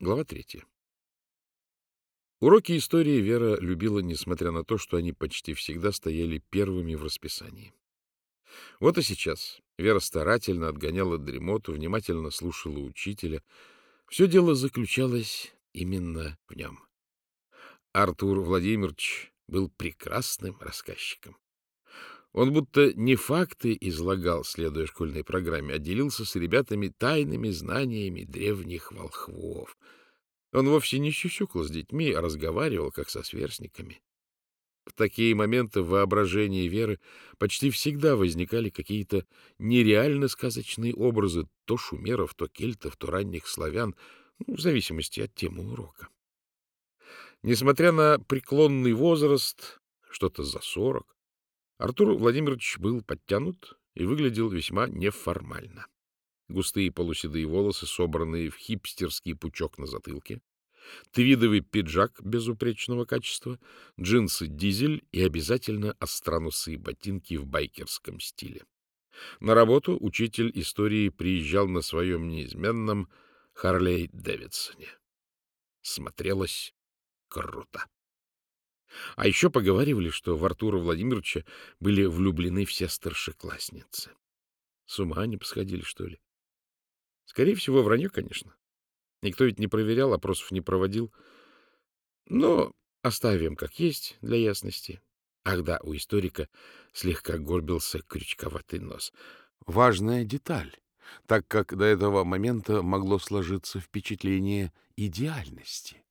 Глава третья. Уроки истории Вера любила, несмотря на то, что они почти всегда стояли первыми в расписании. Вот и сейчас Вера старательно отгоняла дремоту, внимательно слушала учителя. Все дело заключалось именно в нем. Артур Владимирович был прекрасным рассказчиком. Он будто не факты излагал, следуя школьной программе, а делился с ребятами тайными знаниями древних волхвов. Он вовсе не щущукал с детьми, а разговаривал, как со сверстниками. В такие моменты в воображении Веры почти всегда возникали какие-то нереально сказочные образы то шумеров, то кельтов, то ранних славян, ну, в зависимости от темы урока. Несмотря на преклонный возраст, что-то за сорок, Артур Владимирович был подтянут и выглядел весьма неформально. Густые полуседые волосы, собранные в хипстерский пучок на затылке, твидовый пиджак безупречного качества, джинсы «Дизель» и обязательно остроносые ботинки в байкерском стиле. На работу учитель истории приезжал на своем неизменном Харлей Дэвидсоне. Смотрелось круто. А еще поговаривали, что в Артура Владимировича были влюблены все старшеклассницы. С ума не посходили, что ли? Скорее всего, вранье, конечно. Никто ведь не проверял, опросов не проводил. Но оставим как есть для ясности. Ах да, у историка слегка горбился крючковатый нос. Важная деталь, так как до этого момента могло сложиться впечатление идеальности.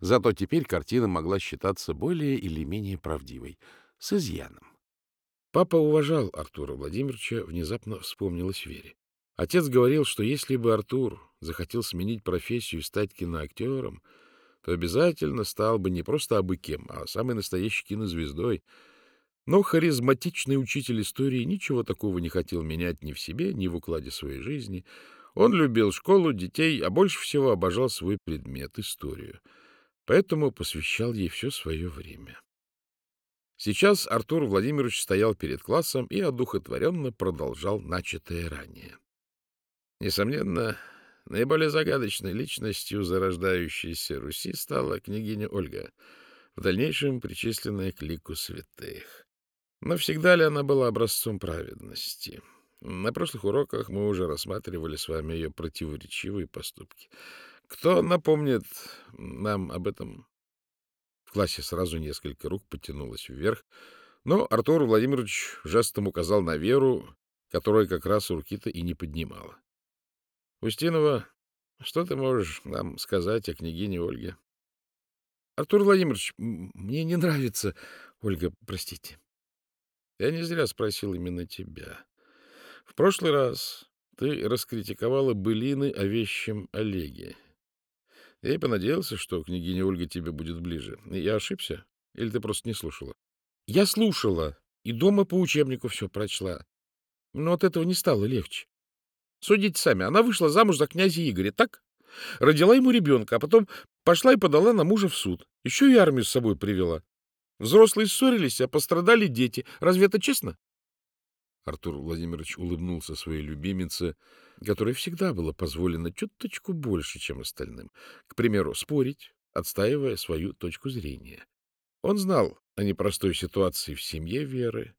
Зато теперь картина могла считаться более или менее правдивой, с изъяном. Папа уважал Артура Владимировича, внезапно вспомнилось Вере. Отец говорил, что если бы Артур захотел сменить профессию и стать киноактером, то обязательно стал бы не просто абы кем, а самой настоящей кинозвездой. Но харизматичный учитель истории ничего такого не хотел менять ни в себе, ни в укладе своей жизни. Он любил школу, детей, а больше всего обожал свой предмет — историю — поэтому посвящал ей все свое время. Сейчас Артур Владимирович стоял перед классом и одухотворенно продолжал начатое ранее. Несомненно, наиболее загадочной личностью зарождающейся Руси стала княгиня Ольга, в дальнейшем причисленная к лику святых. Но всегда ли она была образцом праведности? На прошлых уроках мы уже рассматривали с вами ее противоречивые поступки. Кто напомнит нам об этом? В классе сразу несколько рук потянулось вверх, но Артур Владимирович жестом указал на Веру, которая как раз руки-то и не поднимала. — Устинова, что ты можешь нам сказать о княгине Ольге? — Артур Владимирович, мне не нравится... Ольга, простите. Я не зря спросил именно тебя. В прошлый раз ты раскритиковала былины о вещем Олеге. Я и понадеялся, что княгиня Ольга тебе будет ближе. Я ошибся? Или ты просто не слушала? Я слушала, и дома по учебнику все прочла. Но от этого не стало легче. Судите сами, она вышла замуж за князя Игоря, так? Родила ему ребенка, а потом пошла и подала на мужа в суд. Еще и армию с собой привела. Взрослые ссорились, а пострадали дети. Разве это честно? Артур Владимирович улыбнулся своей любимице, которой всегда было позволено чуточку больше, чем остальным. К примеру, спорить, отстаивая свою точку зрения. Он знал о непростой ситуации в семье Веры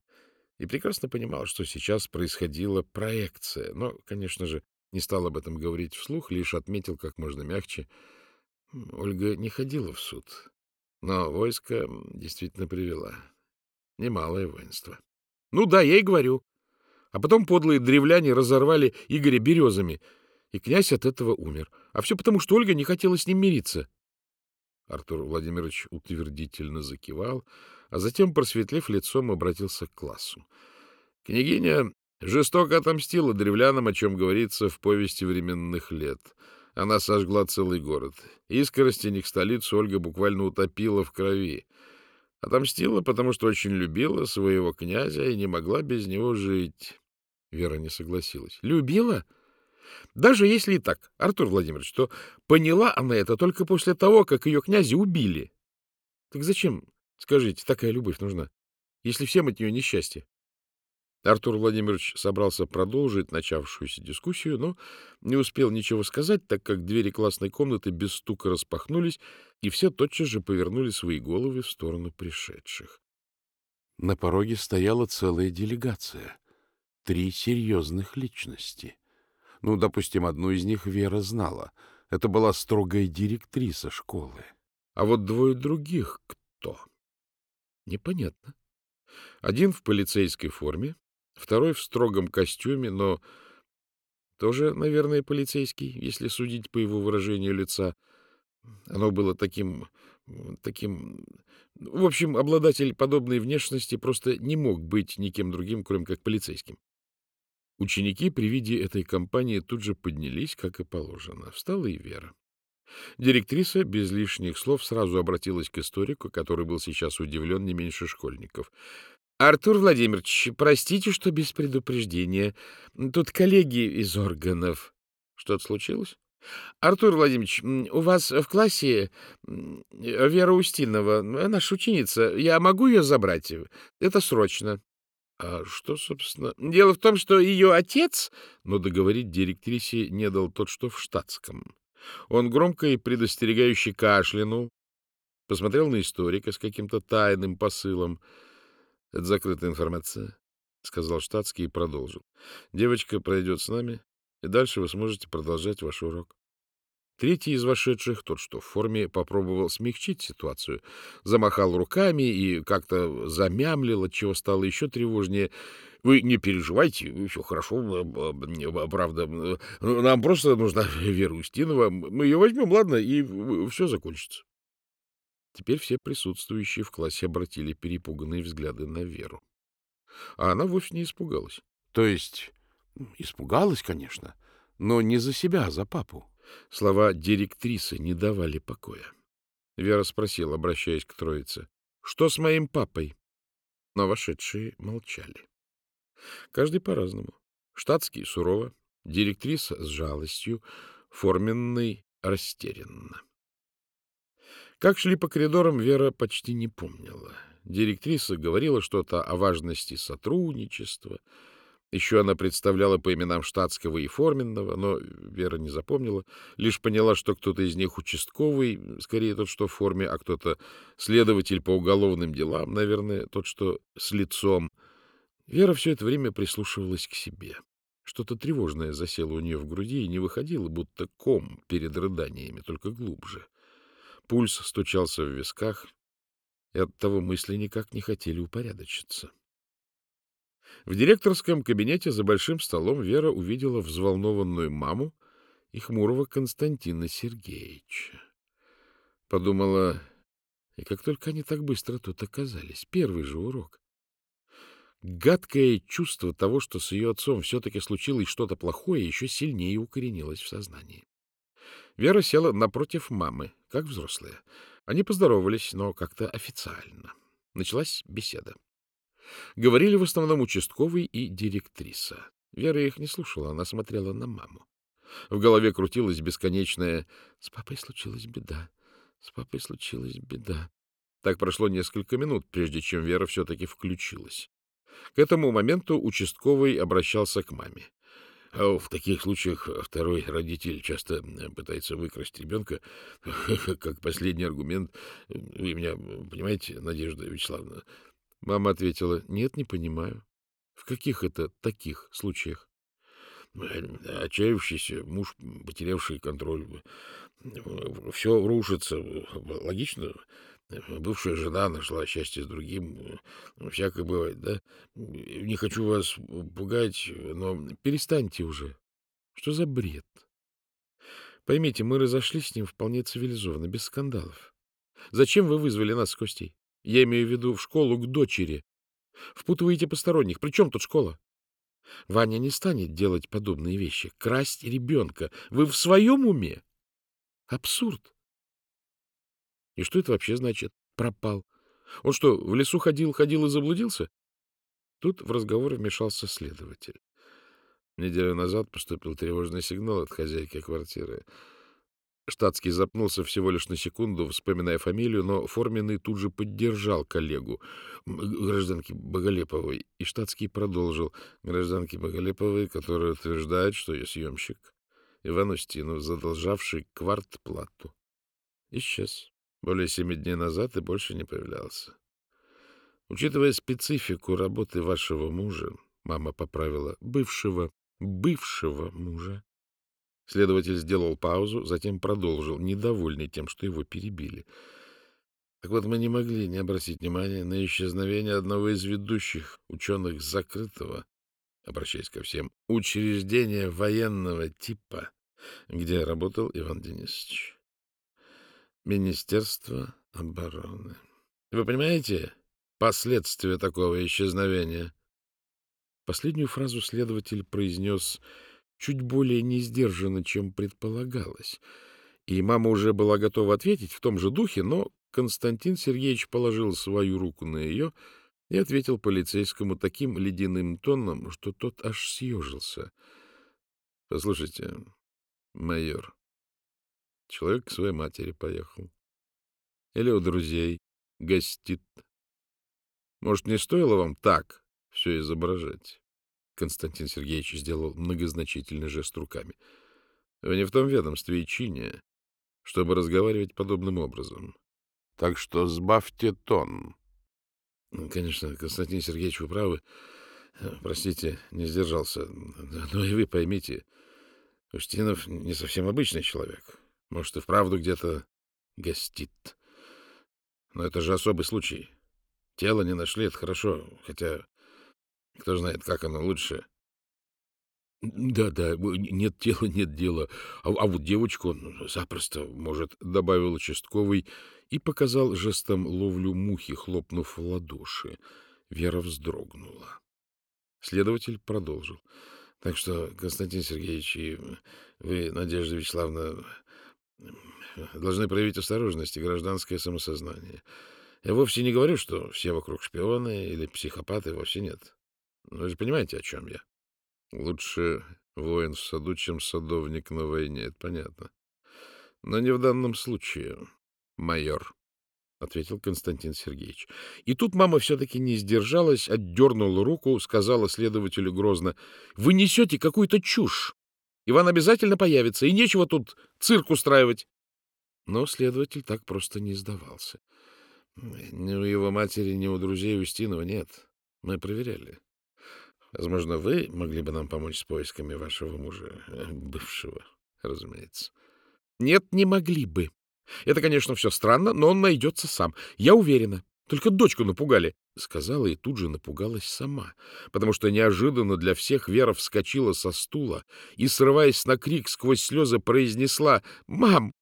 и прекрасно понимал, что сейчас происходила проекция, но, конечно же, не стал об этом говорить вслух, лишь отметил как можно мягче. Ольга не ходила в суд, но войско действительно привела. Немалое воинство. — Ну да, я и говорю. А потом подлые древляне разорвали Игоря березами, и князь от этого умер. А все потому, что Ольга не хотела с ним мириться. Артур Владимирович утвердительно закивал, а затем, просветлев лицом, обратился к классу. Княгиня жестоко отомстила древлянам, о чем говорится в повести временных лет. Она сожгла целый город. Искоростень столицу Ольга буквально утопила в крови. Отомстила, потому что очень любила своего князя и не могла без него жить. Вера не согласилась. Любила? Даже если и так, Артур Владимирович, то поняла она это только после того, как ее князя убили. Так зачем, скажите, такая любовь нужна, если всем от нее несчастье? Артур Владимирович собрался продолжить начавшуюся дискуссию, но не успел ничего сказать, так как двери классной комнаты без стука распахнулись, и все тотчас же повернули свои головы в сторону пришедших. На пороге стояла целая делегация. Три серьезных личности. Ну, допустим, одну из них Вера знала. Это была строгая директриса школы. А вот двое других кто? Непонятно. Один в полицейской форме, второй в строгом костюме, но тоже, наверное, полицейский, если судить по его выражению лица. Оно было таким... таким... В общем, обладатель подобной внешности просто не мог быть никем другим, кроме как полицейским. Ученики при виде этой компании тут же поднялись, как и положено. Встала и Вера. Директриса без лишних слов сразу обратилась к историку, который был сейчас удивлен не меньше школьников. Артур Владимирович, простите, что без предупреждения. Тут коллеги из органов. Что-то случилось? Артур Владимирович, у вас в классе Вера Устинова, наша ученица. Я могу ее забрать? Это срочно. А что, собственно? Дело в том, что ее отец... Но договорить директрисе не дал тот, что в штатском. Он громко и предостерегающе кашлянул, посмотрел на историка с каким-то тайным посылом — это закрытая информация, — сказал штатский и продолжил. Девочка пройдет с нами, и дальше вы сможете продолжать ваш урок. Третий из вошедших, тот, что в форме, попробовал смягчить ситуацию, замахал руками и как-то замямлил, отчего стало еще тревожнее. — Вы не переживайте, все хорошо, правда. Нам просто нужна Вера Устинова. Мы ее возьмем, ладно, и все закончится. Теперь все присутствующие в классе обратили перепуганные взгляды на Веру. А она вовсе не испугалась. То есть испугалась, конечно, но не за себя, а за папу. Слова директрисы не давали покоя. Вера спросила, обращаясь к троице, «Что с моим папой?» Но вошедшие молчали. Каждый по-разному. Штатский — сурово, директриса — с жалостью, форменный — растерянно. Как шли по коридорам, Вера почти не помнила. Директриса говорила что-то о важности сотрудничества. Еще она представляла по именам штатского и форменного, но Вера не запомнила. Лишь поняла, что кто-то из них участковый, скорее тот, что в форме, а кто-то следователь по уголовным делам, наверное, тот, что с лицом. Вера все это время прислушивалась к себе. Что-то тревожное засело у нее в груди и не выходило, будто ком перед рыданиями, только глубже. — Пульс стучался в висках, и от того мысли никак не хотели упорядочиться. В директорском кабинете за большим столом Вера увидела взволнованную маму и хмурого Константина Сергеевича. Подумала, и как только они так быстро тут оказались, первый же урок. Гадкое чувство того, что с ее отцом все-таки случилось что-то плохое, еще сильнее укоренилось в сознании. Вера села напротив мамы, как взрослые. Они поздоровались, но как-то официально. Началась беседа. Говорили в основном участковый и директриса. Вера их не слушала, она смотрела на маму. В голове крутилась бесконечная «С папой случилась беда, с папой случилась беда». Так прошло несколько минут, прежде чем Вера все-таки включилась. К этому моменту участковый обращался к маме. А в таких случаях второй родитель часто пытается выкрасть ребенка, как последний аргумент. Вы меня понимаете, Надежда Вячеславовна? Мама ответила, нет, не понимаю. В каких это таких случаях? Отчаявшийся муж, потерявший контроль. Все рушится. Логично? Бывшая жена нашла счастье с другим. Всякое бывает, да? Не хочу вас пугать, но перестаньте уже. Что за бред? Поймите, мы разошлись с ним вполне цивилизованно, без скандалов. Зачем вы вызвали нас с Костей? Я имею в виду в школу к дочери. Впутываете посторонних. При чем тут школа? Ваня не станет делать подобные вещи. Красть ребенка. Вы в своем уме? Абсурд. И что это вообще значит «пропал»? Он что, в лесу ходил, ходил и заблудился? Тут в разговор вмешался следователь. Неделю назад поступил тревожный сигнал от хозяйки квартиры. Штатский запнулся всего лишь на секунду, вспоминая фамилию, но форменный тут же поддержал коллегу. Гражданки Боголеповой. И штатский продолжил. Гражданки Боголеповой, которая утверждает, что я съемщик. Иван Устинов, задолжавший квартплату. Исчез. Более семи дней назад и больше не появлялся. Учитывая специфику работы вашего мужа, мама поправила, бывшего, бывшего мужа, Следователь сделал паузу, затем продолжил, недовольный тем, что его перебили. Так вот, мы не могли не обратить внимания на исчезновение одного из ведущих ученых закрытого, обращаясь ко всем, учреждения военного типа, где работал Иван Денисович. Министерство обороны. Вы понимаете последствия такого исчезновения? Последнюю фразу следователь произнес чуть более несдержанно, чем предполагалось. И мама уже была готова ответить в том же духе, но Константин Сергеевич положил свою руку на ее и ответил полицейскому таким ледяным тоном, что тот аж съежился. — Послушайте, майор, человек к своей матери поехал. Или у друзей гостит. Может, не стоило вам так все изображать? Константин Сергеевич сделал многозначительный жест руками. — Вы не в том ведомстве и чине, чтобы разговаривать подобным образом. Так что сбавьте тон. Ну, — Конечно, Константин Сергеевич, вы правы. Простите, не сдержался. Но и вы поймите, Устинов не совсем обычный человек. Может, и вправду где-то гостит. Но это же особый случай. Тело не нашли, это хорошо, хотя кто знает, как оно лучше. Да, да, нет тела, нет дела. А, а вот девочку запросто, может, добавил участковый и показал жестом ловлю мухи, хлопнув в ладоши. Вера вздрогнула. Следователь продолжил. Так что, Константин Сергеевич, и вы, Надежда Вячеславовна, должны проявить осторожность и гражданское самосознание. Я вовсе не говорю, что все вокруг шпионы или психопаты, вовсе нет. Вы же понимаете, о чем я? Лучше воин в саду, чем садовник на войне, это понятно. Но не в данном случае, майор, — ответил Константин Сергеевич. И тут мама все-таки не сдержалась, отдернула руку, сказала следователю грозно, — Вы несете какую-то чушь. Иван обязательно появится, и нечего тут цирк устраивать. Но следователь так просто не сдавался. Ни у его матери, ни у друзей Устинова нет. Мы проверяли. Возможно, вы могли бы нам помочь с поисками вашего мужа, э, бывшего, разумеется. Нет, не могли бы. Это, конечно, все странно, но он найдется сам. Я уверена. Только дочку напугали, — сказала и тут же напугалась сама, потому что неожиданно для всех Вера вскочила со стула и, срываясь на крик, сквозь слезы произнесла «Мам,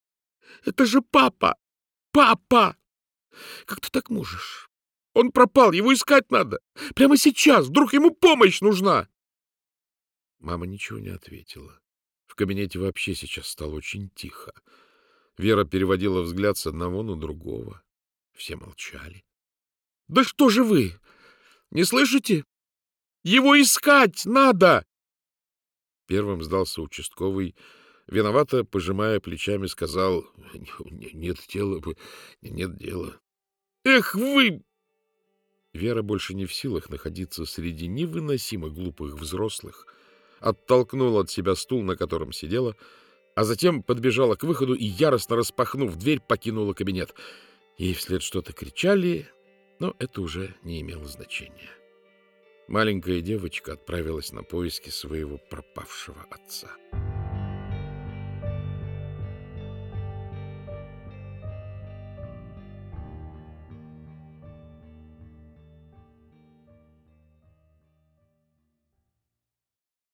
это же папа! Папа! Как ты так можешь? Он пропал, его искать надо. Прямо сейчас, вдруг ему помощь нужна. Мама ничего не ответила. В кабинете вообще сейчас стало очень тихо. Вера переводила взгляд с одного на другого. Все молчали. — Да что же вы? Не слышите? Его искать надо! Первым сдался участковый. Виновато, пожимая плечами, сказал, — Нет тела, нет дела. — Эх вы! Вера больше не в силах находиться среди невыносимо глупых взрослых, оттолкнула от себя стул, на котором сидела, а затем подбежала к выходу и, яростно распахнув дверь, покинула кабинет. Ей вслед что-то кричали, но это уже не имело значения. Маленькая девочка отправилась на поиски своего пропавшего отца.